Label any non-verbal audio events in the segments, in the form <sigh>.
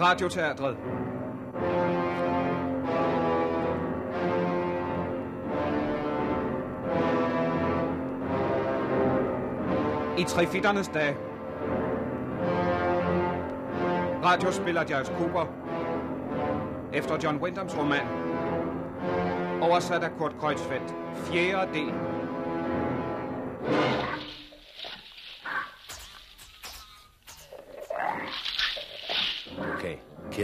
Radioteatret. I trefitternes dag. Radiospiller Giles Cooper. Efter John Wyndhams roman. Oversat af Kurt Kreutzfeldt. Fjerde del.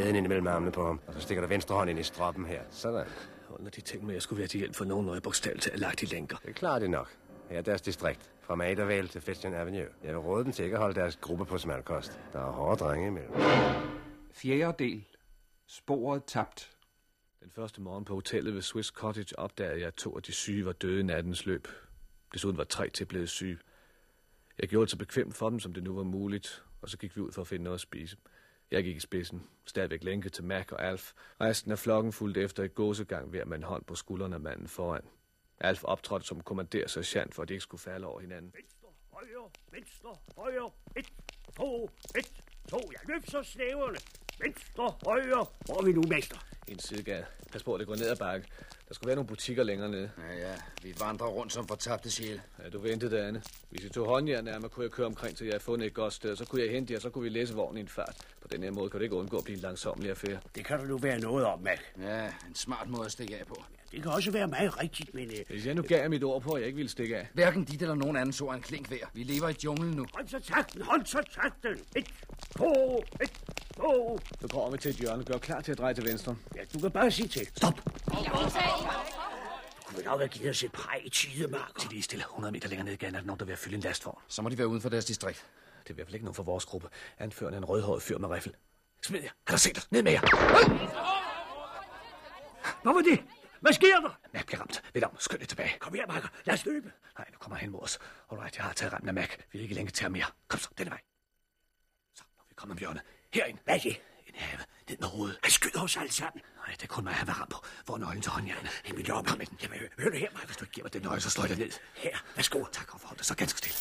Kæden ind imellem armene på ham, og så stikker der venstre hånd ind i stroppen her. Sådan. Under de ting med, at jeg skulle være til hjælp for nogen, når jeg bogstaveligt til lagt i lænker. Det er klart det nok. Her er deres distrikt. Fra Madervale til Festian Avenue. Jeg vil råde dem til ikke at holde deres gruppe på smalkost. Der er hårde drenge imellem. Fjerde del. Sporet tabt. Den første morgen på hotellet ved Swiss Cottage opdagede jeg, at to af de syge var døde i nattens løb. Desuden var tre til blevet syge. Jeg gjorde det så bekvemt for dem, som det nu var muligt, og så gik vi ud for at finde noget at spise. Jeg gik i spidsen, stadigvæk lænket til Mac og Alf. Resten af flokken fulgte efter i gåsegang ved at man hånd på skuldrene af manden foran. Alf optrådte som kommanderende sergeant, for at de ikke skulle falde over hinanden. Venstre, højre, venstre, højre. Et, to, et, to. Jeg så snæverne. Venstre, højre. Hvor er vi nu, mester? En sidegade. Pas på, at det går ned ad bakke. Der skulle være nogle butikker længere nede. Ja, ja, vi vandrer rundt som fortabte sjæle. Ja, du ventede derinde. Hvis I tog håndjern nærmere, kunne jeg køre omkring, til jeg havde fundet et godt sted. Så kunne jeg hente jer, så kunne vi læse vognen i en fart. På den her måde kan det ikke undgå at blive en langsomlig affære. Det kan der nu være noget om, Mac. Ja, en smart måde at stikke af på. Det kan også være meget rigtigt, men... Øh, Hvis jeg nu gav jer mit ord på, at jeg ikke ville stikke af. Hverken dit eller nogen anden så en klink værd. Vi lever i junglen nu. hold så takten, hold så takten. Et, to, et, to. Så kommer vi til et hjørne. Gør klar til at dreje til venstre. Ja, du kan bare sige til. Stop. Du kunne nok have givet os et præg i tidemarker. Til lige stille 100 meter længere ned i gaden, er der nogen, der vil at fylde en lastvogn. Så må de være uden for deres distrikt. Det er i hvert fald ikke nogen fra vores gruppe. Anførende en rødhåret fyr med riffel. Smid jer. Har set os. Ned med jer. Hvad var det? Hvad sker der? Mac bliver ramt. Lidt om. Skynd lidt tilbage. Kom her, Marker. Lad os løbe. Nej, nu kommer han hen mod os. Alright, jeg har taget rammen af Mac. Vi er ikke længe til ham mere. Kom så, denne vej. Så, nu er vi kommet om hjørnet. Herind. Hvad er det? En have. Den med hovedet. Han skyder os alle sammen. Nej, det er kun mig, han var ramt på. Hvor er nøglen til håndjernet? Jamen, op. Med den. Jamen, hør du her, Marker. Hvis du ikke giver mig den nøgle, så slår jeg dig ned. Her, værsgo. Tak, og forhold dig så ganske stille.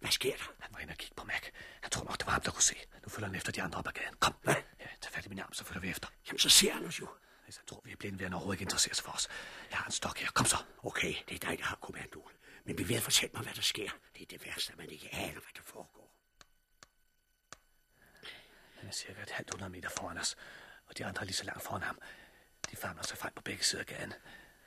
Hvad sker der? Han var inde og kigge på Mac. Han tror nok, det var ham, der kunne se. Nu følger han efter de andre op ad gaden. Kom. Hvad? Ja, tag fat i min arm, så følger vi efter. Jamen, så ser han os jo. Hvis han tror, vi er blinde ved, at han overhovedet ikke interesserer sig for os. Jeg har en stok her. Kom så. Okay, det er dig, der har kommandoen. Men vi ved fortælle mig, hvad der sker. Det er det værste, at man ikke aner, hvad der foregår. Han er cirka et halvt hundrede meter foran os. Og de andre er lige så langt foran ham. De famler sig frem på begge sider af gaden.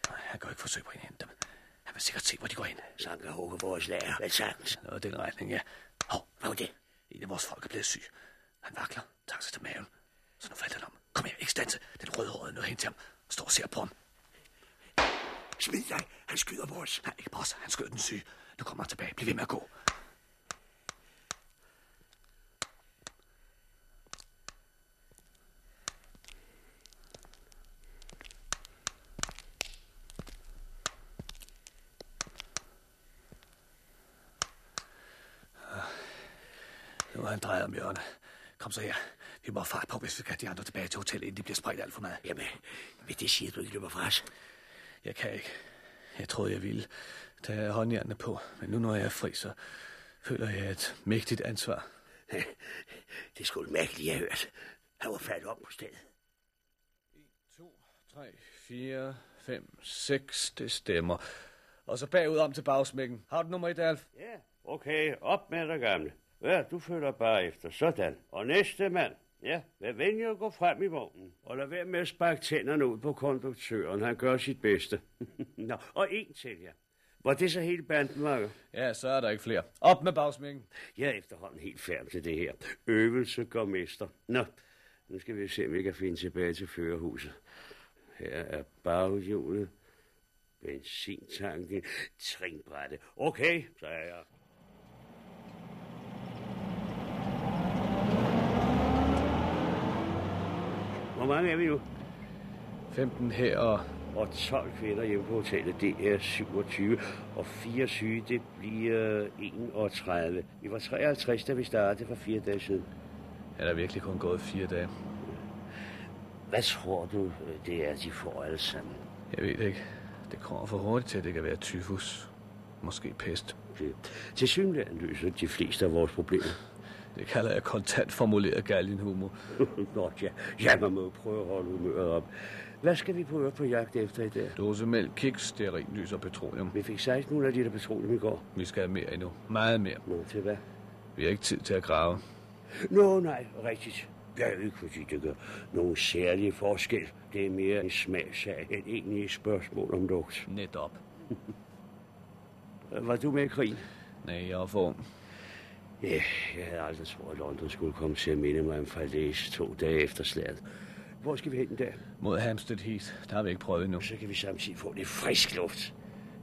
Han gør ikke forsøg på at indhente dem. Han vil sikkert se, hvor de går ind. Så han kan hugge vores lager. Vel sagtens. Noget i den retning, ja. Hov, Hvad var det? en af vores folk er blevet syg. Han vakler, tager sig til maven. Så nu falder han om. Kom her, ikke stanse. Den rødhårede nåede hen til ham. Står og ser på ham. Smid dig. Han skyder os. Nej, ikke os. Han skød den syge. Nu kommer han tilbage. Bliv ved med at gå. Nu har han drejet om hjørnet. Kom så her. Vi må fart på, hvis vi have de andre tilbage til hotellet, inden de bliver spredt alt for meget. Jamen, men det siger du ikke løber fra os. Jeg kan ikke. Jeg troede, jeg ville tage håndjernene på, men nu når jeg er fri, så føler jeg et mægtigt ansvar. <laughs> Det skulle mærkeligt, jeg har hørt. Han var faldet op på stedet. 2, 3, 4, 5, 6, det stemmer. Og så bagud om til bagsmækken. Har du nummer et, Alf? Ja, okay. Op med dig, gamle. Ja, du følger bare efter. Sådan. Og næste mand. Ja, vær venlig at gå frem i vognen. Og lad være med at sparke tænderne ud på konduktøren. Han gør sit bedste. <laughs> Nå, og en til jer. Var det så hele banden, Marker? Ja, så er der ikke flere. Op med bagsmækken. Jeg er efterhånden helt færdig til det her. Øvelse går mester. Nå, nu skal vi se, om vi kan finde tilbage til førerhuset. Her er baghjulet, benzintanken, trinbrætte. Okay, så er jeg. Hvor mange er vi nu? 15 her og og 12 kvinder hjemme på hotellet. Det er 27, og fire syge, det bliver 31. Vi var 53, da vi startede for fire dage siden. Er der virkelig kun gået fire dage? Hvad tror du, det er, de får alle sammen? Jeg ved det ikke. Det kommer for hurtigt til, at det kan være tyfus. Måske pest. Det, til synligheden løser de fleste af vores problemer. Det kalder jeg kontant formuleret galgenhumor. <laughs> Nå ja, ja, man må jo prøve at holde humøret op. Hvad skal vi på øvrigt på jagt efter i dag? Dose mælk, kiks, stearinlys og petroleum. Vi fik 1600 liter petroleum i går. Vi skal have mere endnu. Meget mere. Nå, til hvad? Vi har ikke tid til at grave. Nå, nej, rigtigt. Det er ikke, fordi det gør nogen særlig forskel. Det er mere en smagssag end egentlig et spørgsmål om lugt. Netop. Var du med i krigen? Nej, jeg er for. Ja, jeg havde aldrig troet, at London skulle komme til at minde mig om Falaise to dage efter slaget. Hvor skal vi hen en dag? Mod Hampstead Heath. Der har vi ikke prøvet endnu. Så kan vi samtidig få lidt frisk luft.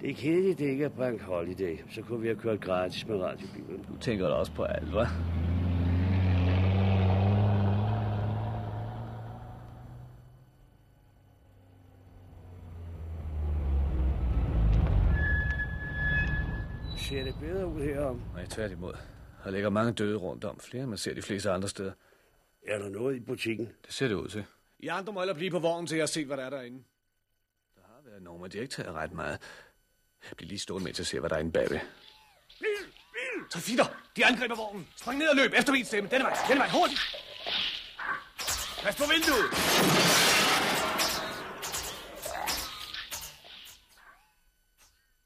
Det er kedeligt, det ikke er bank holiday. Så kunne vi have kørt gratis med radiobilen. Du tænker da også på alt, hva'? Ser det bedre ud herom? Nej, tværtimod. Der ligger mange døde rundt om. Flere, man ser de fleste andre steder. Er der noget i butikken? Det ser det ud til. I andre må blive på vognen, til jeg har set, hvad der er derinde. Der har været nogen, men de har ikke taget ret meget. Jeg bliver lige stående med til at se, hvad der er inde bagved. Bil! Bil! Trafitter! De angriber vognen! Spring ned og løb efter min stemme! Denne vej! Denne vej! Hurtigt! Pas på vinduet!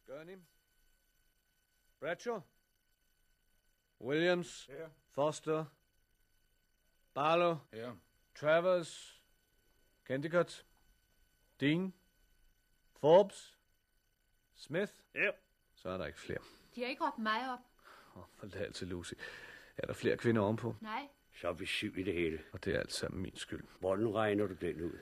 Gurney? Bradshaw? Williams? Ja. Foster? Barlow? Ja. Travers? Kendicott? Dean? Forbes? Smith? Ja. Så er der ikke flere. De har ikke råbt mig op. Åh, forlad til Lucy. Er der flere kvinder ovenpå? Nej. Så er vi syv i det hele. Og det er alt sammen min skyld. Hvordan regner du den ud?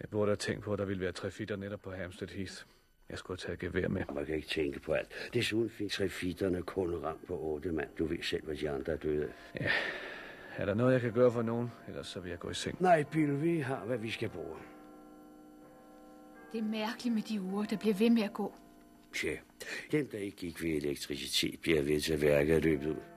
Jeg burde have tænkt på, at der ville være tre fitter netop på Hampstead Heath. Jeg skulle taget gevær med. Man kan ikke tænke på alt. Desuden fik trefitterne kun ramt på otte mand. Du ved selv, hvad de andre er døde af. Er der noget, jeg kan gøre for nogen? Ellers så vil jeg gå i seng. Nej, Bill, vi har, hvad vi skal bruge. Det er mærkeligt med de uger, der bliver ved med at gå. Tja, dem, der ikke gik ved elektricitet, bliver ved til værket at løbet ud.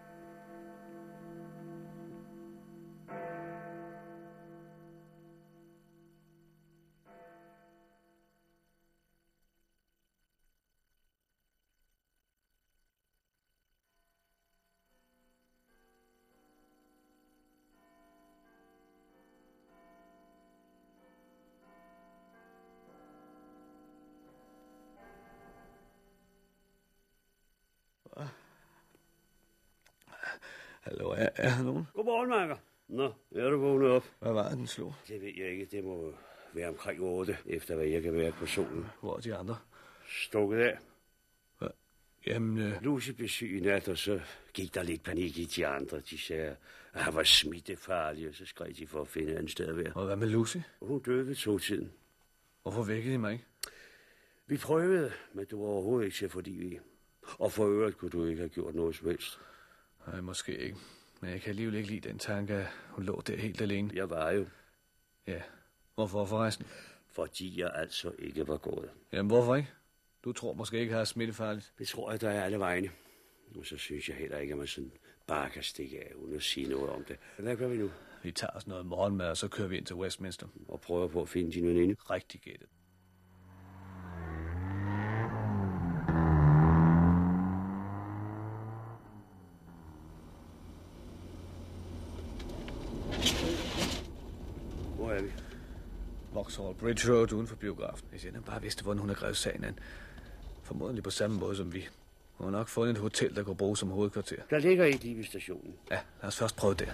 Hallo, er, er der nogen? Godmorgen, Marker. Nå, er du vågnet op? Hvad var det, den slog? Det ved jeg ikke. Det må være omkring 8, efter hvad jeg kan være på solen. Hvor er de andre? Stukket af. Jamen, øh, Lucy blev syg i nat, og så gik der lidt panik i de andre. De sagde, at han var smittefarlig, og så skrev de for at finde en sted at være. og hvad med Lucy? Hun døde ved togtiden. Hvorfor vækkede I mig ikke? Vi prøvede, men du var overhovedet ikke til at få i. Og for øvrigt kunne du ikke have gjort noget som helst. Nej, måske ikke. Men jeg kan alligevel ikke lide den tanke, at hun lå der helt alene. Jeg var jo, Ja. Hvorfor forresten? fordi jeg altså ikke var gået. Jamen, hvorfor ikke? Du tror måske ikke, at jeg er smittefarligt. Det tror jeg, der er alle vegne. Og så synes jeg heller ikke, at man sådan bare kan stikke af, uden at sige noget om det. Hvad gør vi nu? Vi tager os noget morgenmad, og så kører vi ind til Westminster. Og prøver på at finde din veninde. Rigtig gættet. Hvor er vi? Vauxhall Bridge Road uden for biografen. Hvis jeg bare vidste, hvordan hun har grevet sagen an. Formodentlig på samme måde som vi. Hun har nok fundet et hotel, der kunne bruges som hovedkvarter. Der ligger et lige ved stationen. Ja, lad os først prøve der.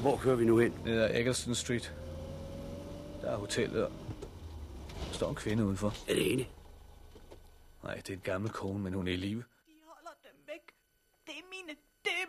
Hvor kører vi nu hen? Nede ad Eggleston Street. Der er hotellet, og der står en kvinde udenfor. Alene. Nej, det er en gammel kone, men hun er i live. De holder dem væk. Det er mine, det er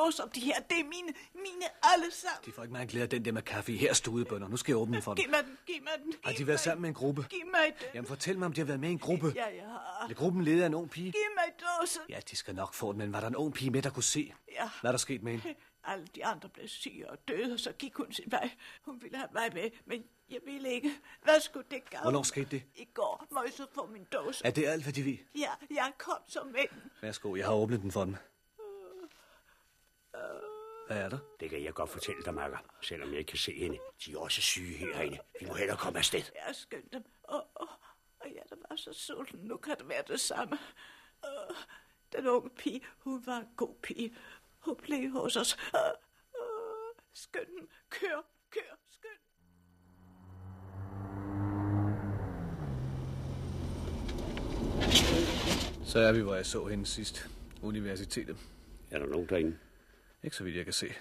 mine dåser, de her, det er mine, mine alle sammen. De får ikke meget glæde af den der med kaffe. Her studebønder. Nu skal jeg åbne den for dem. Giv mig den, giv mig den. Har giv de mig været sammen med en gruppe? Giv mig den. Jamen fortæl mig, om de har været med i en gruppe. Ja, jeg har. Er gruppen ledet af en ung pige? Giv mig dåsen. Ja, de skal nok få den, men var der en ung pige med, der kunne se? Ja. Hvad er der sket med hende? <laughs> Alle de andre blev syge og døde, og så gik hun sin vej. Hun ville have mig med, men jeg ville ikke. Hvad skulle det gøre? Hvornår skete det? I går må jeg så få min dåse. Er det alt, hvad de ved? Ja, jeg kom så med. Værsgo, jeg har åbnet den for dem. Hvad er der? Det kan jeg godt fortælle dig, Makker, selvom jeg ikke kan se hende. De er også syge herinde. Vi må hellere komme afsted. Jeg har skyndt dem. Og, og, og jeg der var så sulten. Nu kan det være det samme. Uh, den unge pige, hun var en god pige. Hun blev hos os. Skynd dem. Kør, kør, skynd. Så er vi, hvor jeg så hende sidst. Universitetet. Er der nogen derinde? Ikke så vidt jeg kan se.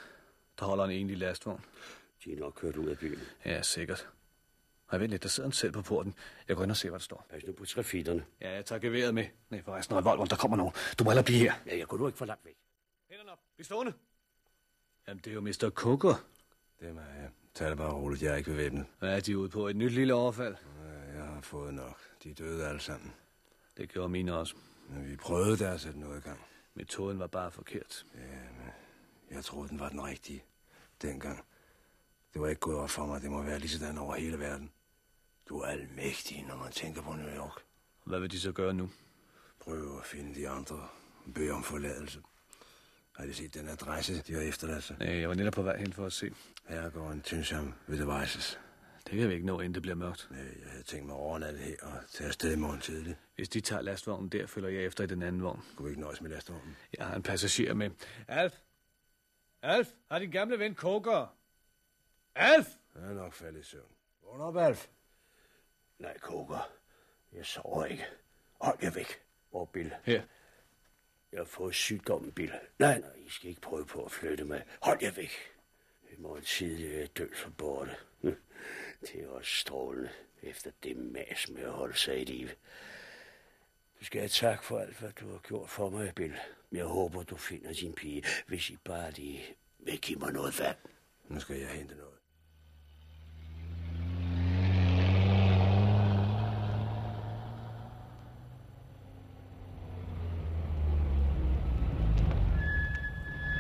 Der holder en egentlig lastvogn. De er nok kørt ud af byen. Ja, sikkert. Og vent lidt, der sidder en selv på porten. Jeg går ind og ser, hvad der står. Pas nu på trafitterne. Ja, jeg tager geværet med. Nej, forresten, og Volvon, der kommer nogen. Du må hellere blive her. Ja, jeg går nu ikke for langt væk. Hænderne op. Bliv stående. Jamen, det er jo Mr. Cooker. Det er mig, ja. Tag det bare roligt, jeg er ikke bevæbnet. Hvad er de ude på? Et nyt lille overfald? Ja, Jeg har fået nok. De døde alle sammen. Det gjorde mine også. Men vi prøvede der at sætte noget i gang. Metoden var bare forkert. Jeg troede, den var den rigtige. Dengang. Det var ikke gået op for mig. Det må være lige sådan over hele verden. Du er almægtig, når man tænker på New York. Hvad vil de så gøre nu? Prøv at finde de andre. Bøger om forladelse. Har de set den adresse, de har efterladt sig? Nej, jeg var netop på vej hen for at se. Her går en tynsham ved Devices. Det kan vi ikke nå, inden det bliver mørkt. Nej, Jeg havde tænkt mig at overnatte her og tage afsted i morgen tidligt. Hvis de tager lastvognen der, følger jeg efter i den anden vogn. Kunne vi ikke nøjes med lastvognen? Jeg har en passager med. Alf! Alf, har din gamle ven Coker? Alf! Jeg er nok faldet i søvn. Vågn op, Alf. Nej, koker. Jeg sover ikke. Hold jer væk. Hvor er Bill? Her. Jeg har fået sygdommen, Bill. Nej, nej, I skal ikke prøve på at flytte mig. Hold jer væk. I morgen tidlig er jeg død for borte. <laughs> Det er også strålende, efter det mas med at holde sig i live. Du skal have tak for alt, hvad du har gjort for mig, Bill. Jeg håber, du finder din pige, hvis I bare lige vil give mig noget vand. Nu skal jeg hente noget.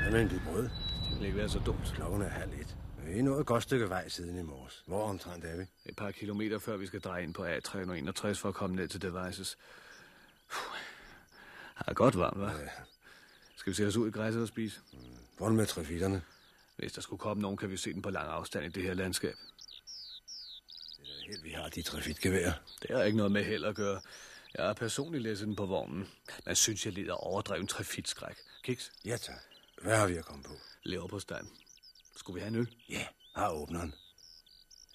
Hvad med en bid brød? Det vil ikke være så dumt. Klokken er halv et. Vi er nået et godt stykke vej siden i morges. Hvor omtrent er vi? Et par kilometer før vi skal dreje ind på A361 for at komme ned til Devices. Det er godt varmt, hva'? Skal vi sætte os ud i græsset og spise? Hvordan med trafitterne? Hvis der skulle komme nogen, kan vi se den på lang afstand i det her landskab. Helt, vi har de trafitgeværer. Det har ikke noget med held at gøre. Jeg har personligt læst den på vognen. Man synes, jeg lider overdreven trafikskræk. Kiks, Ja, tak. Hvad har vi at komme på? lever på stand. Skulle vi have en øl? Ja, har åbneren.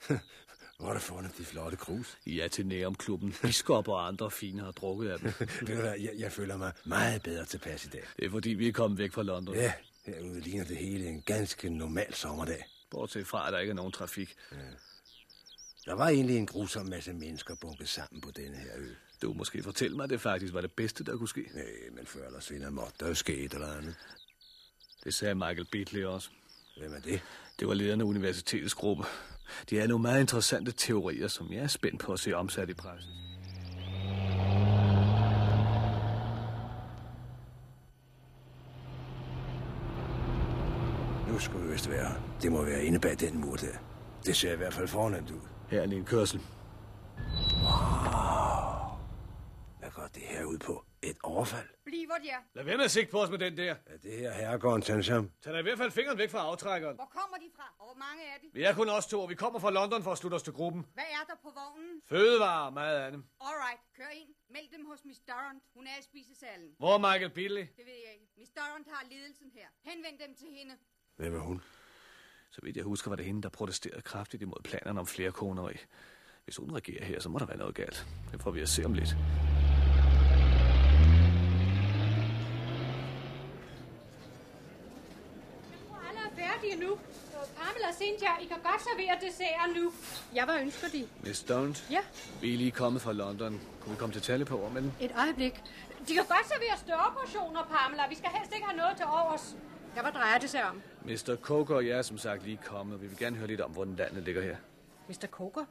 <laughs> Hvor er der fundet de flotte krus? Ja, til Nærumklubben. Biskop og andre fine har drukket af dem. <laughs> Ved du hvad, jeg, jeg føler mig meget bedre tilpas i dag. Det er fordi, vi er kommet væk fra London. Ja, herude ligner det hele en ganske normal sommerdag. Bortset fra, at der ikke er nogen trafik. Der var egentlig en grusom masse mennesker bunket sammen på denne her ø. Du må måske fortælle mig, at det faktisk var det bedste, der kunne ske. Nej, men før eller senere måtte der jo ske et eller andet. Det sagde Michael Beatley også. Hvem er det? Det var lederne af universitetets gruppe. De har nogle meget interessante teorier, som jeg er spændt på at se omsat i pressen. Nu skulle vi vist være. Det må være inde bag den mur der. Det ser i hvert fald fornemt ud. Her er en kørsel. Hvad går det her ud på? Et overfald? Bliver der? Lad være med at sigte på os med den der. Er det her herregården Tansham? Tag da i hvert fald fingeren væk fra aftrækkeren. Hvor kommer de fra? Og hvor mange er de? Vi er kun os to, og vi kommer fra London for at slutte os til gruppen. Hvad er der på vognen? Fødevarer, meget af dem. Alright, kør ind. Meld dem hos Miss Durrant. Hun er i spisesalen. Hvor er Michael Beatley? Det ved jeg ikke. Miss Durrant har ledelsen her. Henvend dem til hende. Hvem er hun? Så vidt jeg husker, var det hende, der protesterede kraftigt imod planerne om flere koner i. Hvis hun regerer her, så må der være noget galt. Det får vi at se om lidt. Alle er færdige nu. Og Cynthia, I kan godt servere dessert nu. Ja, hvad ønsker de? Miss Stunt, Ja, vi er lige kommet fra London. Kunne vi komme til tale på med den? et øjeblik. De kan godt servere større portioner, Pamela. Vi skal helst ikke have noget til overs. Ja, hvad drejer det sig om? Mr. Coker og jeg er som sagt lige kommet, vi vil gerne høre lidt om, hvordan landet ligger her. Mr. Coker?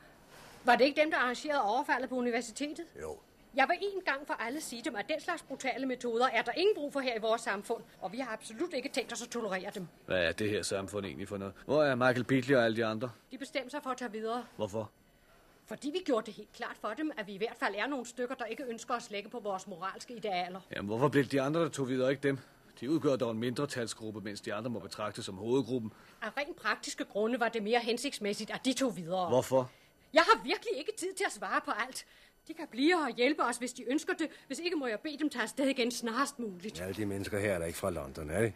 Var det ikke dem, der arrangerede overfaldet på universitetet? Jo. Jeg vil en gang for alle sige dem, at den slags brutale metoder er der ingen brug for her i vores samfund, og vi har absolut ikke tænkt os at tolerere dem. Hvad er det her samfund egentlig for noget? Hvor er Michael Beatley og alle de andre? De bestemte sig for at tage videre, Hvorfor? fordi vi gjorde det helt klart for dem, at vi i hvert fald er nogle stykker, der ikke ønsker at slække på vores moralske idealer. Jamen, hvorfor blev de andre, der tog videre, ikke dem? De udgør dog en mindretalsgruppe, mens de andre må betragtes som hovedgruppen. Af rent praktiske grunde var det mere hensigtsmæssigt, at de tog videre. Hvorfor? Jeg har virkelig ikke tid til at svare på alt. De kan blive her og hjælpe os, hvis de ønsker det. Hvis ikke må jeg bede dem tage afsted igen snarest muligt. Alle de mennesker her er der ikke fra London, er de?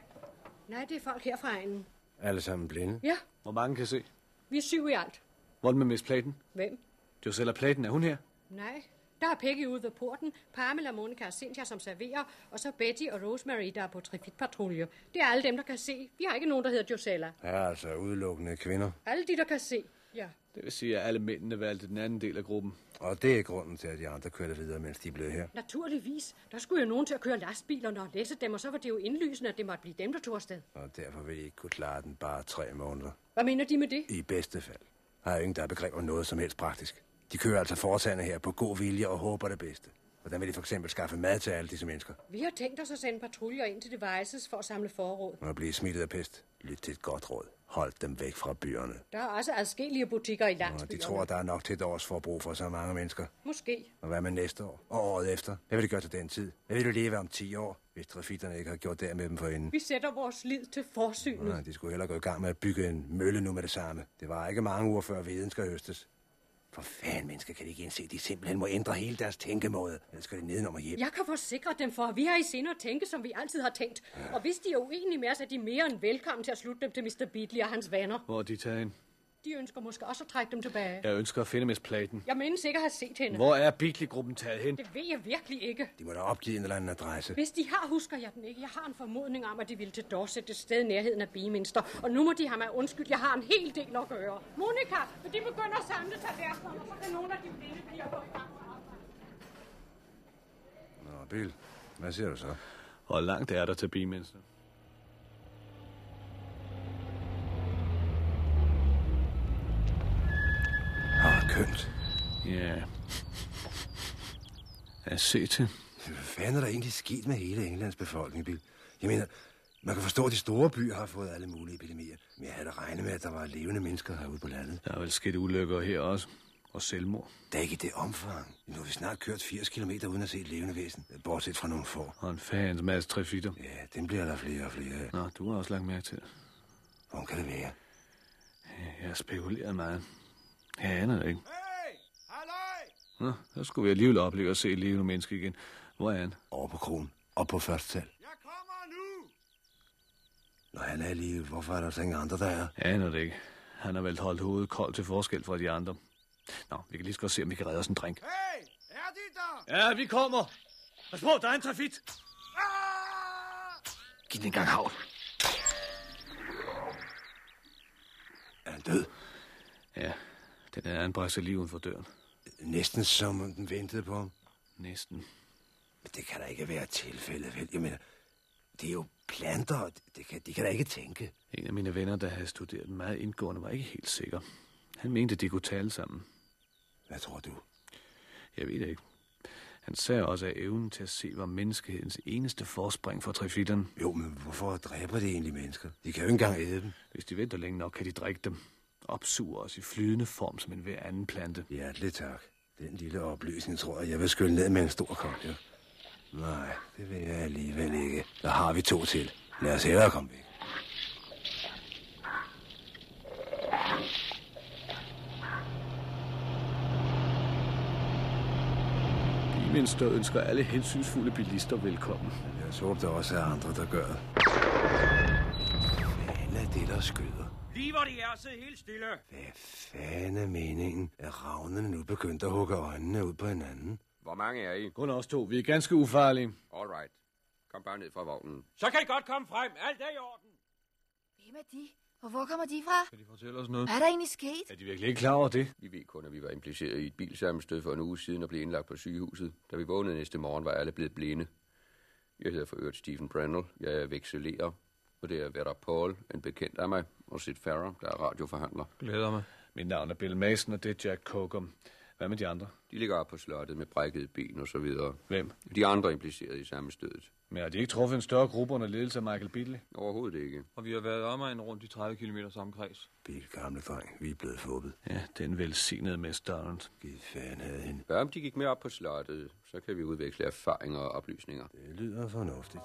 Nej, det er folk her fra egnen. Alle sammen blinde. Ja, Hvor mange kan se? vi er syv i alt. Hvordan med Miss Platen? Hvem? Josella Platen, er hun her? Nej. Der er Peggy ude ved porten, Pamela, Monica og Cynthia, som serverer, og så Betty og Rosemary, der er på trafitpatrulje. Det er alle dem, der kan se. Vi har ikke nogen, der hedder Josella. Her er altså udelukkende kvinder. Alle de, der kan se. Ja. Det vil sige, at alle mændene valgte den anden del af gruppen. Og det er grunden til, at de andre kørte videre, mens de blev her. Naturligvis. Der skulle jo nogen til at køre lastbilerne og læse dem, og så var det jo indlysende, at det måtte blive dem, der tog afsted. Og derfor vil de ikke kunne klare den bare tre måneder. Hvad mener de med det? I bedste fald. Har jeg ingen, der begreber noget som helst praktisk. De kører altså foretagende her på god vilje og håber det bedste. Hvordan vil de for eksempel skaffe mad til alle disse mennesker? Vi har tænkt os at sende patruljer ind til Devices for at samle forråd. Og blive smittet af pest. Lyt til et godt råd. Hold dem væk fra byerne. Der er også adskillige butikker i Og de landsbyerne. tror, der er nok til et års forbrug for så mange mennesker. Måske. Og hvad med næste år? Og året efter? Hvad vil de gøre til den tid? Hvad vil du leve om 10 år, hvis trafitterne ikke har gjort der med dem forinden? Vi sætter vores lid til forsynet. Nej, de skulle hellere gå i gang med at bygge en mølle nu med det samme. Det var ikke mange uger før viden skal høstes. For fanden, mennesker kan de ikke indse, at de simpelthen må ændre hele deres tænkemåde. Ellers skal de nedenom og hjem. Jeg kan forsikre dem for, at vi har i sinde at tænke, som vi altid har tænkt. Og hvis de er uenige med os, er de mere end velkommen til at slutte dem til Mr. Beatley og hans venner. Hvor er de taget? De ønsker måske også at trække dem tilbage. Jeg ønsker at finde Miss Platen. Jeg mindes ikke at have set hende. Hvor er Beatley-gruppen taget hen? Det ved jeg virkelig ikke. De må da opgive en eller anden adresse. Hvis de har, husker jeg den ikke. Jeg har en formodning om, at de ville til Dorset, et sted i nærheden af Beaminster. Og nu må de have mig undskyld. Jeg har en hel del at gøre. Monika, vil de begynde at samle tallerkenerne, så kan nogle af de blinde piger gå frem. Nå, Bill, hvad siger du så? Hvor langt er der til Beaminster? Åh, kønt. Ja. At se til. Hvad fanden er der egentlig sket med hele Englands befolkning, Bill? Jeg mener, man kan forstå, at de store byer har fået alle mulige epidemier. Men jeg havde regnet med, at der var levende mennesker herude på landet. Der er vel sket ulykker her også. Og selvmord. Da ikke i det omfang. Nu har vi snart kørt 80 km uden at se et levende væsen. Bortset fra nogle få. Og en fans masse trafitter. Ja, dem bliver der flere og flere af. Nå, du har også lagt mærke til. Hvor kan det være? Jeg har spekuleret meget. Jeg aner det ikke. Hey, halløj! Nå, så skulle vi alligevel opleve at se et levende menneske igen. Hvor er han? Over på kronen. Og på første tal. Jeg kommer nu! Når han er lige, hvorfor er der så ingen andre, der er? Jeg aner det ikke. Han har vel holdt hovedet koldt til forskel fra de andre. Nå, vi kan lige så godt se, om vi kan redde os en drink. Hey, er de der? Ja, vi kommer. Pas på, der er en trafit. Ah! Giv den en gang havl. Er han død? Ja, den er anbragt sig lige uden for døren. Næsten som om den ventede på ham. Næsten. Men det kan da ikke være tilfældet, vel? Jeg mener, det er jo planter. Det kan, de kan da ikke tænke. En af mine venner, der havde studeret meget indgående, var ikke helt sikker. Han mente, de kunne tale sammen. Hvad tror du? Jeg ved det ikke. Han sagde også, at evnen til at se var menneskehedens eneste forspring for trafitterne. Jo, men hvorfor dræber de egentlig mennesker? De kan jo ikke engang æde dem. Hvis de venter længe nok, kan de drikke dem. Opsuger os i flydende form som en hver anden plante. Hjertelig tak. Den lille oplysning tror jeg, jeg vil skylle ned med en stor kop, ja. Nej, det vil jeg alligevel ikke. Der har vi to til. Lad os hellere komme væk. Biminster ønsker alle hensynsfulde bilister velkommen. Jeg så, der også er andre, der gør det. Hvad er det, der skyder? Lige hvor de er, sid helt stille. Hvad fanden er meningen? Er ravnene nu begyndt at hugge øjnene ud på hinanden? Hvor mange er I? Kun os to. Vi er ganske ufarlige. All right. Kom bare ned fra vognen. Så kan I godt komme frem. Alt er i orden. Hvem er de? Og hvor kommer de fra? Kan de fortælle os noget? Hvad er der egentlig sket? Er de virkelig ikke klar over det? Vi ved kun, at vi var impliceret i et bilsammenstød for en uge siden og blev indlagt på sygehuset. Da vi vågnede næste morgen, var alle blevet blinde. Jeg hedder for øvrigt Stephen Brannell. Jeg er vekselerer. Og det er Vera Paul, en bekendt af mig, og Sid Farrer, der er radioforhandler. Glæder mig. Mit navn er Bill Mason, og det er Jack Cokum. Hvad med de andre? De ligger op på slottet med brækket ben og så videre. Hvem? De andre impliceret i samme stødet. Men har de ikke truffet en større gruppe under ledelse af Michael Bitley? Overhovedet ikke. Og vi har været omegn rundt i 30 km omkreds. Bil, gamle dreng, vi er blevet fubbet. Ja, den velsignede med Starrent. Giv fanden havde hende. Hvad om de gik med op på slottet, så kan vi udveksle erfaringer og oplysninger. Det lyder fornuftigt.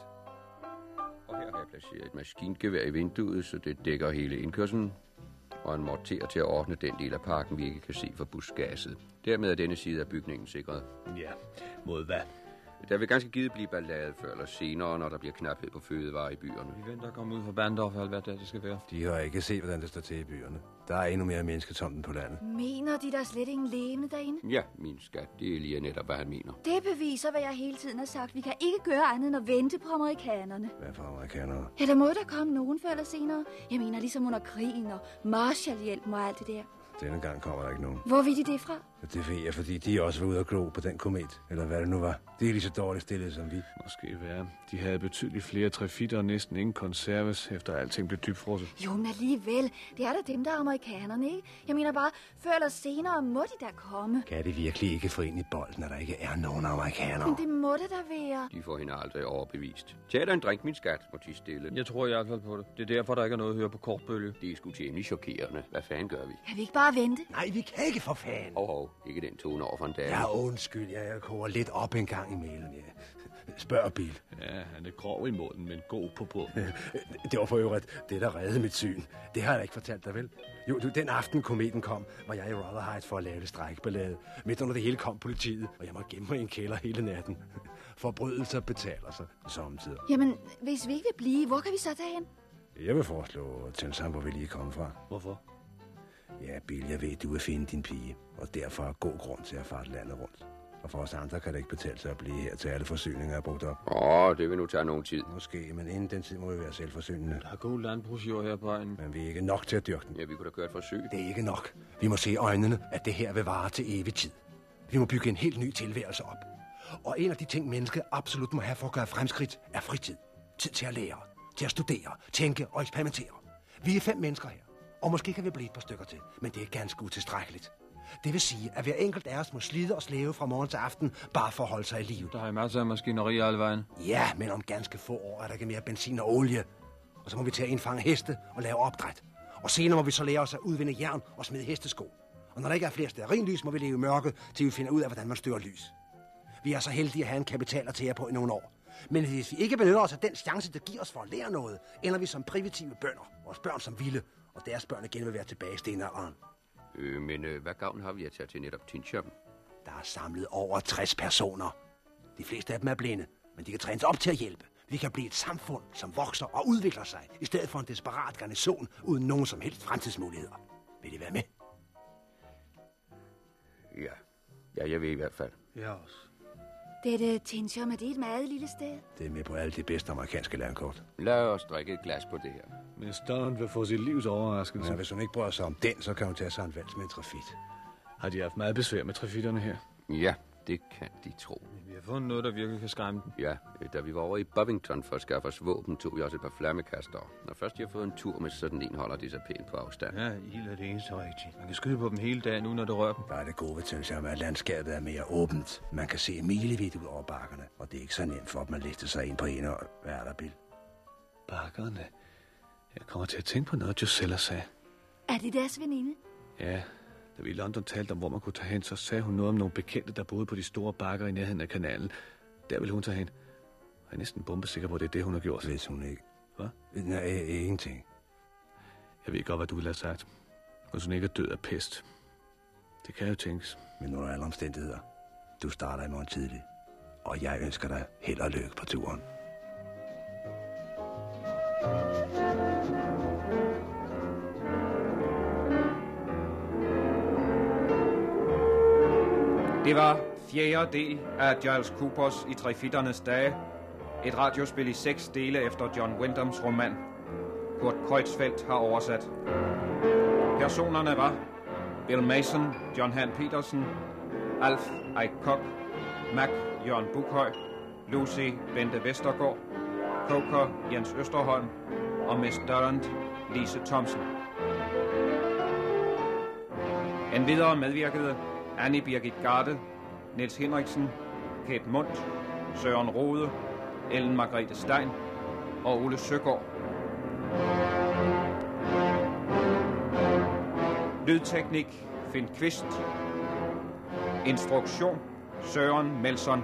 Og her har jeg placeret et maskingevær i vinduet, så det dækker hele indkørselen. Og en morter til at ordne den del af parken, vi ikke kan se for busgasset. Dermed er denne side af bygningen sikret. Ja, mod hvad? Der vil ganske givet blive ballade før eller senere, når der bliver knaphed på fødevarer i byerne. Vi venter at komme ud fra Bandorf, eller hvad det, det skal være. De har ikke set, hvordan det står til i byerne. Der er endnu mere mennesketomten på landet. Mener de, der er slet ingen levende derinde? Ja, min skat, det er lige netop, hvad han mener. Det beviser, hvad jeg hele tiden har sagt. Vi kan ikke gøre andet end at vente på amerikanerne. Hvad for amerikanere? Ja, der må der komme nogen før eller senere. Jeg mener ligesom under krigen og Marshallhjælpen og alt det der. Denne gang kommer der ikke nogen. Hvor ved de det fra? Og det ved jeg, fordi de også var ude at glo på den komet. Eller hvad det nu var. De er lige så dårligt stillet som vi. Måske være. De havde betydeligt flere trafitter og næsten ingen konserves, efter alting blev dybfrosset. Jo, men alligevel. Det er da dem, der er amerikanerne, ikke? Jeg mener bare, før eller senere må de da komme. Kan det virkelig ikke få ind i bolden, når der ikke er nogen amerikanere? Men det må det da være. De får hende aldrig overbevist. Tag dig en drink, min skat, må de stille. Jeg tror i hvert fald på det. Det er derfor, der ikke er noget at høre på kortbølge. Det er sgu temmelig chokerende. Hvad fanden gør vi? Kan vi ikke bare vente? Nej, vi kan ikke for fanden. Hov, hov, ikke den tone over for en dame. Ja, undskyld, jeg, jeg koger lidt op en gang imellem. Ja. Spørg Bill. Ja, han er grov i munden, men god på bunden. <laughs> det var for øvrigt det, der reddede mit syn. Det har jeg ikke fortalt dig, vel? Jo, du, den aften kometen kom, var jeg i Rotherhite for at lave strækballade. Midt under det hele kom politiet, og jeg måtte gemme mig i en kælder hele natten. <laughs> Forbrydelser betaler sig samtidig. Jamen, hvis vi ikke vil blive, hvor kan vi så tage hen? Jeg vil foreslå til sammen, hvor vi lige kommer fra. Hvorfor? Ja, Bill, jeg ved, du vil finde din pige, og derfor er god grund til at farte landet rundt. Og for os andre kan det ikke betale sig at blive her til alle forsyninger er brugt op. Åh, oh, det vil nu tage nogen tid. Måske, men inden den tid må vi være selvforsynende. Der er god landbrugsjord her på vejen. Men vi er ikke nok til at dyrke den. Ja, vi kunne da gøre et forsøg. Det er ikke nok. Vi må se i øjnene, at det her vil vare til evig tid. Vi må bygge en helt ny tilværelse op. Og en af de ting, mennesket absolut må have for at gøre fremskridt, er fritid. Tid til at lære, til at studere, tænke og eksperimentere. Vi er fem mennesker her, og måske kan vi blive et par stykker til, men det er ganske utilstrækkeligt. Det vil sige, at hver enkelt af os må slide og slæve fra morgen til aften, bare for at holde sig i live. Der er masser af maskineri alle vejen. Ja, men om ganske få år er der ikke mere benzin og olie. Og så må vi til at indfange heste og lave opdræt. Og senere må vi så lære os at udvinde jern og smide hestesko. Og når der ikke er flere stearinlys, må vi leve i mørket, til vi finder ud af, hvordan man stører lys. Vi er så heldige at have en kapital at tære på i nogle år. Men hvis vi ikke benytter os af den chance, der giver os for at lære noget, ender vi som primitive bønder. Vores børn som vilde, og deres børn igen vil være tilbage i stenalderen. Øh, men øh, hvad gavn har vi at tage til netop Tincham? Der er samlet over 60 personer. De fleste af dem er blinde, men de kan trænes op til at hjælpe. Vi kan blive et samfund, som vokser og udvikler sig, i stedet for en desperat garnison uden nogen som helst fremtidsmuligheder. Vil de være med? Ja, ja jeg ved i hvert fald. Jeg også. Dette Tinsham, er det et meget lille sted? Det er med på alle de bedste amerikanske landkort. Lad os drikke et glas på det her. Men Stone vil få sit livs overraskelse. Ja, hvis hun ikke bryder sig om den, så kan hun tage sig en vals med en trafit. Har de haft meget besvær med trafitterne her? Ja, det kan de tro. Vi har fundet noget, der virkelig kan skræmme dem. Ja, da vi var over i Bovington for at skaffe os våben, tog vi også et par flammekaster. Når først de har fået en tur med sådan en, holder de sig pænt på afstand. Ja, ild er det eneste rigtigt. Man kan skyde på dem hele dagen, uden at det rører dem. Der er det gode ved Tønsjam, at landskabet er mere åbent. Man kan se milevidt ud over bakkerne, og det er ikke så nemt for dem at liste sig ind på en og... Hvad er der, Bill? Bakkerne? Jeg kommer til at tænke på noget, Josella sagde. Er det deres veninde? Ja, da vi i London talte om, hvor man kunne tage hen, så sagde hun noget om nogle bekendte, der boede på de store bakker i nærheden af kanalen. Der ville hun tage hen. Jeg er næsten bombesikker på, at det er det, hun har gjort. Hvis hun ikke. Hvad? Nej, ingenting. Jeg ved godt, hvad du ville have sagt. Hvis hun ikke er død af pest. Det kan jo tænkes. Men under alle omstændigheder. Du starter i morgen tidligt. Og jeg ønsker dig held og lykke på turen. Det var fjerde del af Giles Coopers i Trefitternes dage. Et radiospil i seks dele efter John Wyndhams roman. Kurt Kreutzfeldt har oversat. Personerne var Bill Mason, John Han Petersen, Alf Eik Kok, Mac Jørgen Bukhøj, Lucy Bente Vestergaard, Coker Jens Østerholm, og Miss Durant Lise Thomsen. Endvidere medvirkede Annie Birgit Garde, Niels Henriksen, Kate Mundt, Søren Rode, Ellen Margrethe Stein og Ole Søgaard. Lydteknik Finn Kvist. Instruktion Søren Melson